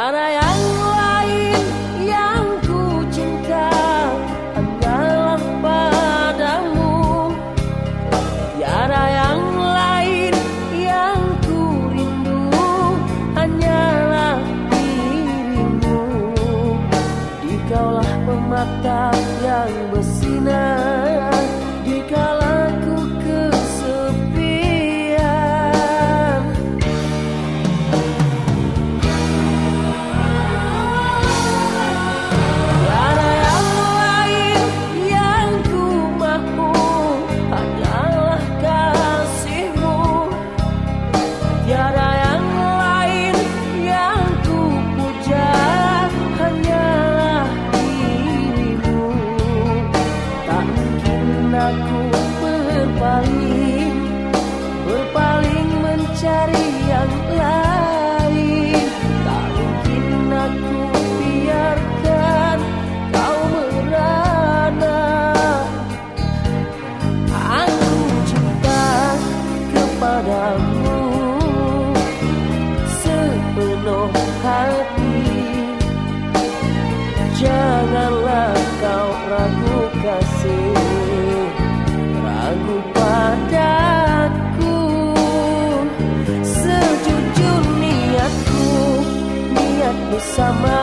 Thought I mencari bersama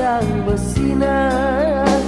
yang bersinar.